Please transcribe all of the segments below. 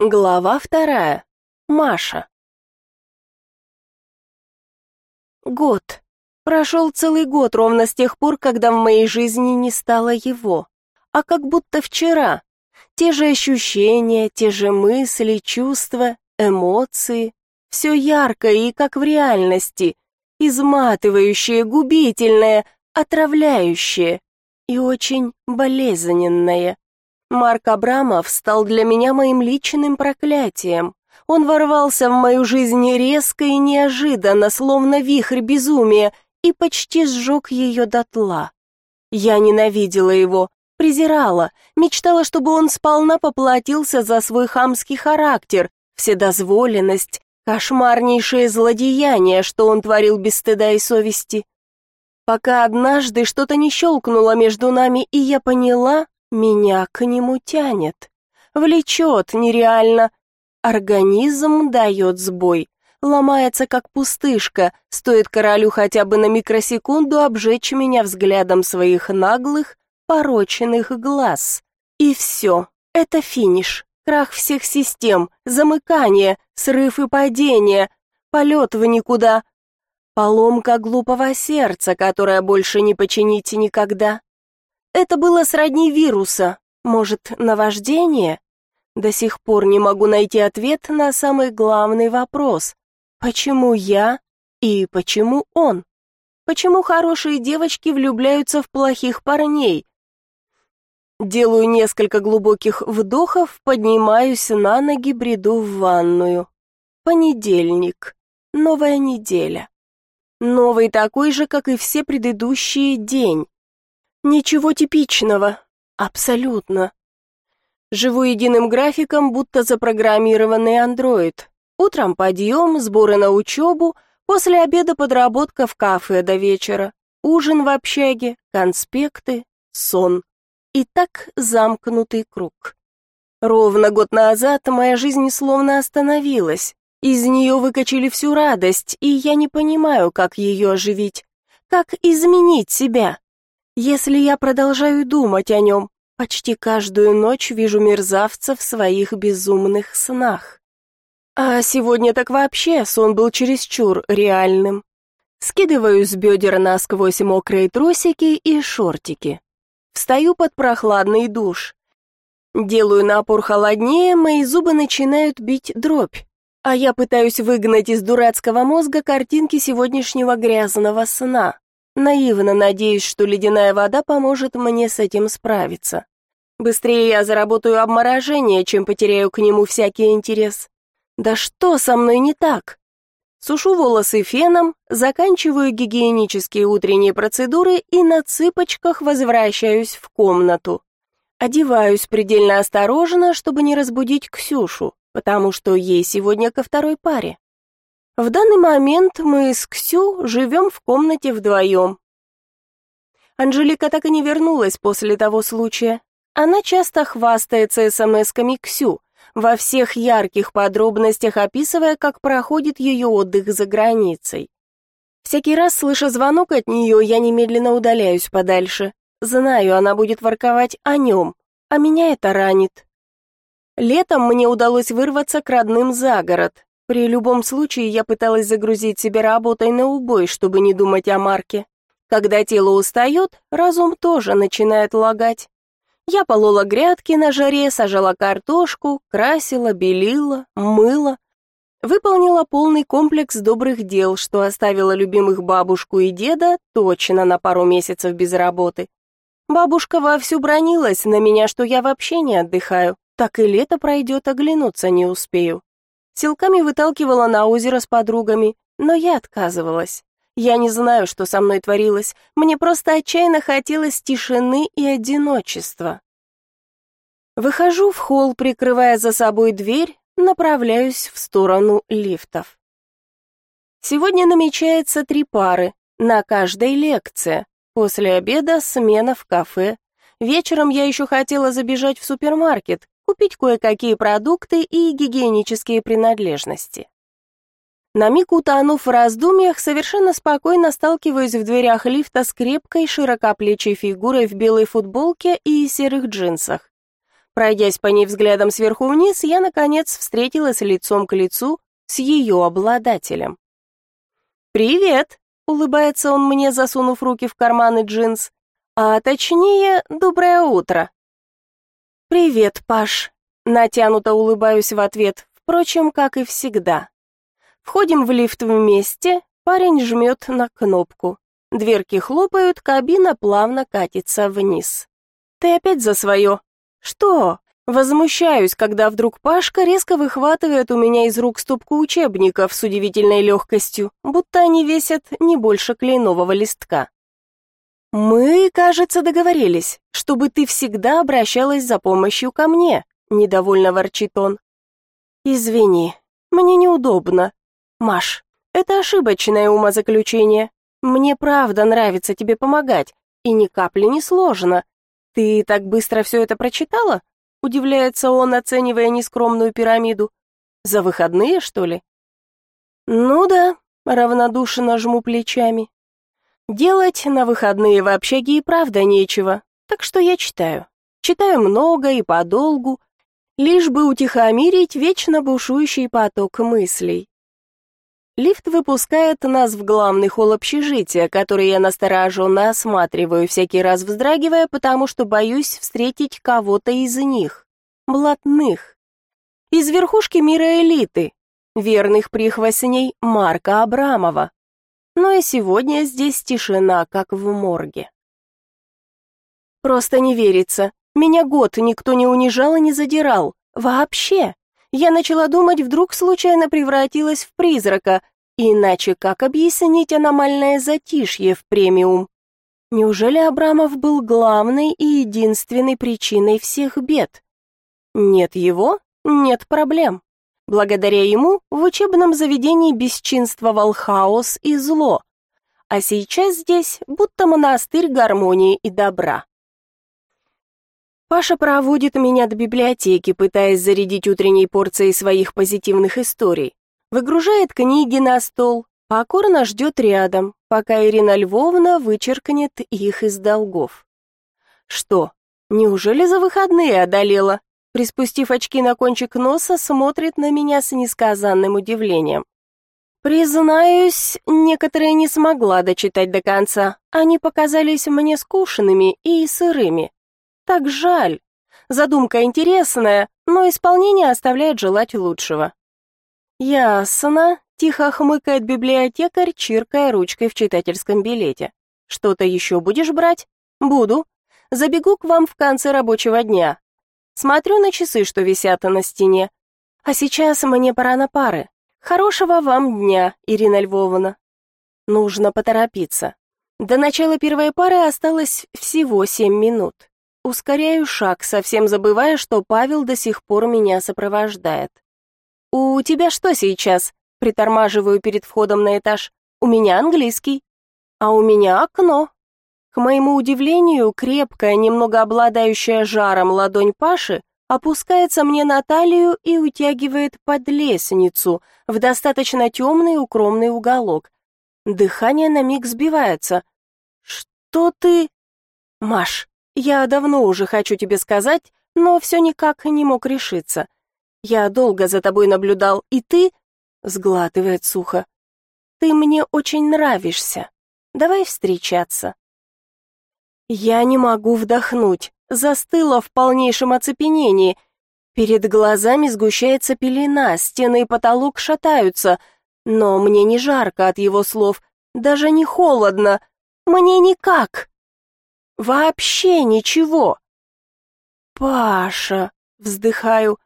Глава вторая. Маша. Год. Прошел целый год ровно с тех пор, когда в моей жизни не стало его. А как будто вчера. Те же ощущения, те же мысли, чувства, эмоции. Все яркое и как в реальности. Изматывающее, губительное, отравляющее и очень болезненное. Марк Абрамов стал для меня моим личным проклятием. Он ворвался в мою жизнь резко и неожиданно, словно вихрь безумия, и почти сжег ее дотла. Я ненавидела его, презирала, мечтала, чтобы он сполна поплатился за свой хамский характер, вседозволенность, кошмарнейшее злодеяние, что он творил без стыда и совести. Пока однажды что-то не щелкнуло между нами, и я поняла, меня к нему тянет. Влечет нереально. Организм дает сбой. Ломается, как пустышка. Стоит королю хотя бы на микросекунду обжечь меня взглядом своих наглых, пороченных глаз. И все. Это финиш. Крах всех систем, замыкание, срыв и падение, полет в никуда. Поломка глупого сердца, которое больше не починить никогда. Это было сродни вируса. Может, наваждение? До сих пор не могу найти ответ на самый главный вопрос. Почему я и почему он? Почему хорошие девочки влюбляются в плохих парней? Делаю несколько глубоких вдохов, поднимаюсь на ноги, бреду в ванную. Понедельник. Новая неделя. Новый такой же, как и все предыдущие, день. Ничего типичного. Абсолютно. Живу единым графиком, будто запрограммированный андроид. Утром подъем, сборы на учебу, после обеда подработка в кафе до вечера, ужин в общаге, конспекты, сон. И так замкнутый круг. Ровно год назад моя жизнь словно остановилась. Из нее выкачали всю радость, и я не понимаю, как ее оживить. Как изменить себя? Если я продолжаю думать о нем, почти каждую ночь вижу мерзавца в своих безумных снах. А сегодня так вообще сон был чересчур реальным. Скидываю с бедер насквозь мокрые трусики и шортики. Встаю под прохладный душ. Делаю напор холоднее, мои зубы начинают бить дробь. А я пытаюсь выгнать из дурацкого мозга картинки сегодняшнего грязного сна. Наивно надеюсь, что ледяная вода поможет мне с этим справиться. Быстрее я заработаю обморожение, чем потеряю к нему всякий интерес. Да что со мной не так? Сушу волосы феном, заканчиваю гигиенические утренние процедуры и на цыпочках возвращаюсь в комнату. Одеваюсь предельно осторожно, чтобы не разбудить Ксюшу, потому что ей сегодня ко второй паре. В данный момент мы с Ксю живем в комнате вдвоем. Анжелика так и не вернулась после того случая. Она часто хвастается смс-ками Ксю, во всех ярких подробностях описывая, как проходит ее отдых за границей. Всякий раз, слыша звонок от нее, я немедленно удаляюсь подальше. Знаю, она будет ворковать о нем, а меня это ранит. Летом мне удалось вырваться к родным за город, при любом случае я пыталась загрузить себя работой на убой, чтобы не думать о Марке. Когда тело устает, разум тоже начинает лагать. Я полола грядки на жаре, сажала картошку, красила, белила, мыла. Выполнила полный комплекс добрых дел, что оставила любимых бабушку и деда точно на пару месяцев без работы. Бабушка вовсю бронилась на меня, что я вообще не отдыхаю. Так и лето пройдет, оглянуться не успею. Силками выталкивала на озеро с подругами, но я отказывалась. Я не знаю, что со мной творилось, мне просто отчаянно хотелось тишины и одиночества. Выхожу в холл, прикрывая за собой дверь, направляюсь в сторону лифтов. Сегодня намечается три пары, на каждой лекция. После обеда смена в кафе. Вечером я еще хотела забежать в супермаркет, купить кое-какие продукты и гигиенические принадлежности. На миг утонув в раздумьях, совершенно спокойно сталкиваюсь в дверях лифта с крепкой, широкоплечей фигурой в белой футболке и серых джинсах. Пройдясь по ней взглядом сверху вниз, я, наконец, встретилась лицом к лицу с ее обладателем. «Привет!» — улыбается он мне, засунув руки в карманы джинс. «А точнее, доброе утро!» «Привет, Паш!» — натянуто улыбаюсь в ответ, впрочем, как и всегда. Входим в лифт вместе, парень жмет на кнопку. Дверки хлопают, кабина плавно катится вниз. «Ты опять за свое?» «Что?» Возмущаюсь, когда вдруг Пашка резко выхватывает у меня из рук стопку учебников с удивительной легкостью, будто они весят не больше кленового листка. «Мы, кажется, договорились, чтобы ты всегда обращалась за помощью ко мне», — недовольно ворчит он. «Извини, мне неудобно. Маш, это ошибочное умозаключение. Мне правда нравится тебе помогать, и ни капли не сложно. Ты так быстро все это прочитала?» Удивляется он, оценивая нескромную пирамиду. За выходные, что ли? Ну да, равнодушно жму плечами. Делать на выходные в общаге и правда нечего, так что я читаю. Читаю много и подолгу, лишь бы утихомирить вечно бушующий поток мыслей. Лифт выпускает нас в главный холл общежития, который я настороженно осматриваю, всякий раз вздрагивая, потому что боюсь встретить кого-то из них, блатных. Из верхушки мира элиты, верных прихвостней Марка Абрамова. Но и сегодня здесь тишина, как в морге. Просто не верится. Меня год никто не унижал и не задирал. Вообще. Я начала думать, вдруг случайно превратилась в призрака, иначе как объяснить аномальное затишье в премиум? Неужели Абрамов был главной и единственной причиной всех бед? Нет его, нет проблем. Благодаря ему в учебном заведении бесчинствовал хаос и зло, а сейчас здесь будто монастырь гармонии и добра. Паша проводит меня до библиотеки, пытаясь зарядить утренней порцией своих позитивных историй. Выгружает книги на стол, покорно ждет рядом, пока Ирина Львовна вычеркнет их из долгов. Что, неужели за выходные одолела? Приспустив очки на кончик носа, смотрит на меня с несказанным удивлением. Признаюсь, некоторые не смогла дочитать до конца. Они показались мне скучными и сырыми. Так жаль. Задумка интересная, но исполнение оставляет желать лучшего. Ясно, тихо хмыкает библиотекарь, чиркая ручкой в читательском билете. Что-то еще будешь брать? Буду. Забегу к вам в конце рабочего дня. Смотрю на часы, что висят на стене. А сейчас мне пора на пары. Хорошего вам дня, Ирина Львовна. Нужно поторопиться. До начала первой пары осталось всего семь минут. Ускоряю шаг, совсем забывая, что Павел до сих пор меня сопровождает. «У тебя что сейчас?» Притормаживаю перед входом на этаж. «У меня английский». «А у меня окно». К моему удивлению, крепкая, немного обладающая жаром ладонь Паши опускается мне на талию и утягивает под лестницу в достаточно темный укромный уголок. Дыхание на миг сбивается. «Что ты...» «Маш, я давно уже хочу тебе сказать, но все никак не мог решиться. Я долго за тобой наблюдал, и ты...» Сглатывает сухо. «Ты мне очень нравишься. Давай встречаться». Я не могу вдохнуть, застыла в полнейшем оцепенении. Перед глазами сгущается пелена, стены и потолок шатаются, но мне не жарко от его слов, даже не холодно. Мне никак. Вообще ничего. Паша, вздыхаю.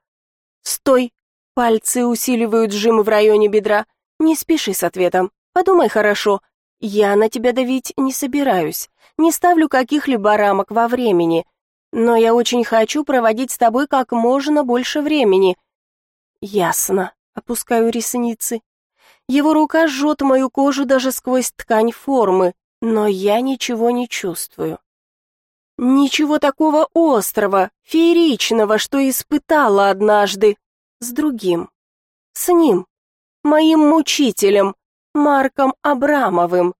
Стой. Пальцы усиливают сжим в районе бедра. Не спеши с ответом. Подумай хорошо. Я на тебя давить не собираюсь. Не ставлю каких-либо рамок во времени. Но я очень хочу проводить с тобой как можно больше времени. Ясно. Опускаю ресницы. Его рука жжет мою кожу даже сквозь ткань формы, но я ничего не чувствую. Ничего такого острого, фееричного, что испытала однажды. С другим. С ним. Моим мучителем. Марком Абрамовым.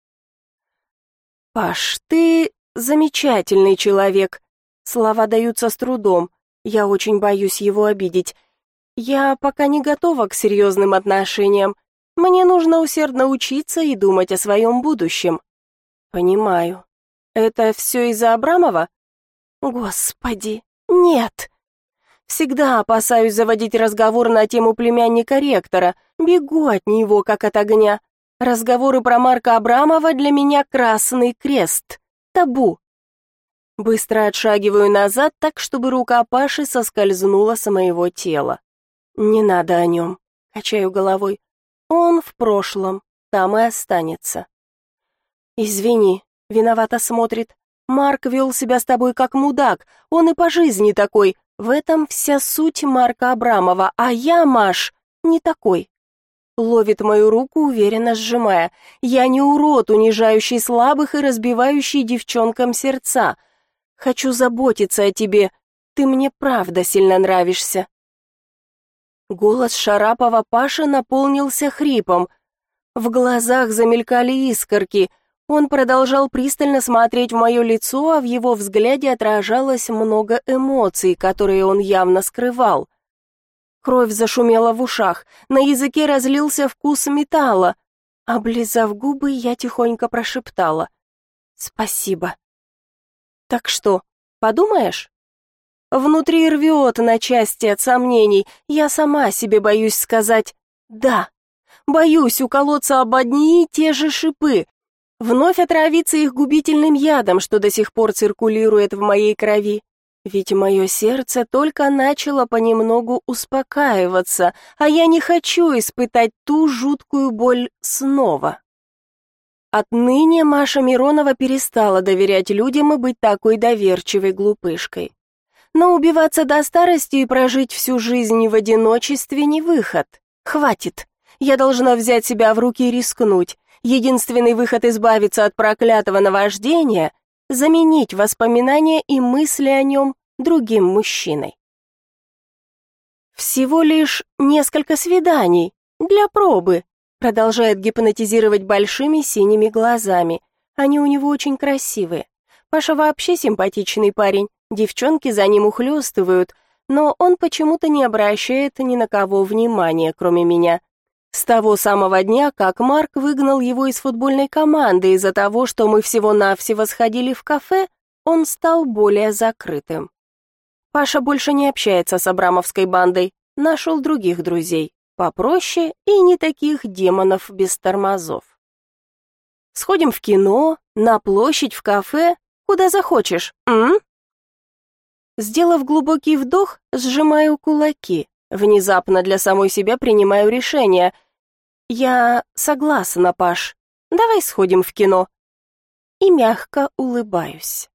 Паш, ты замечательный человек. Слова даются с трудом. Я очень боюсь его обидеть. Я пока не готова к серьезным отношениям. Мне нужно усердно учиться и думать о своем будущем. Понимаю. Это все из-за Абрамова? Господи, нет. Всегда опасаюсь заводить разговор на тему племянника ректора. Бегу от него, как от огня. Разговоры про Марка Абрамова для меня красный крест. Табу. Быстро отшагиваю назад, так, чтобы рука Паши соскользнула с моего тела. Не надо о нем. Качаю головой. Он в прошлом, там и останется. Извини, виновато смотрит. Марк вел себя с тобой как мудак, он и по жизни такой. В этом вся суть Марка Абрамова, а я, Маш, не такой. Ловит мою руку, уверенно сжимая. Я не урод, унижающий слабых и разбивающий девчонкам сердца. Хочу заботиться о тебе. Ты мне правда сильно нравишься. Голос Шарапова Паши наполнился хрипом. В глазах замелькали искорки. Он продолжал пристально смотреть в мое лицо, а в его взгляде отражалось много эмоций, которые он явно скрывал. Кровь зашумела в ушах, на языке разлился вкус металла. Облизав губы, я тихонько прошептала. «Спасибо». «Так что, подумаешь?» Внутри рвет на части от сомнений. Я сама себе боюсь сказать «да». Боюсь уколоться об одни и те же шипы. Вновь отравиться их губительным ядом, что до сих пор циркулирует в моей крови. Ведь мое сердце только начало понемногу успокаиваться, а я не хочу испытать ту жуткую боль снова. Отныне Маша Миронова перестала доверять людям и быть такой доверчивой глупышкой. Но убиваться до старости и прожить всю жизнь в одиночестве не выход. Хватит. Я должна взять себя в руки и рискнуть. Единственный выход избавиться от проклятого наваждения — заменить воспоминания и мысли о нем другим мужчиной. Всего лишь несколько свиданий для пробы, продолжает гипнотизировать большими синими глазами. Они у него очень красивые. Паша вообще симпатичный парень, девчонки за ним ухлёстывают, но он почему-то не обращает ни на кого внимания, кроме меня. С того самого дня, как Марк выгнал его из футбольной команды из-за того, что мы всего-навсего сходили в кафе, он стал более закрытым. Паша больше не общается с Абрамовской бандой, нашел других друзей, попроще и не таких демонов без тормозов. Сходим в кино, на площадь, в кафе, Куда захочешь, м? Сделав глубокий вдох, сжимаю кулаки. Внезапно для самой себя принимаю решение. Я согласна, Паш. Давай сходим в кино. И мягко улыбаюсь.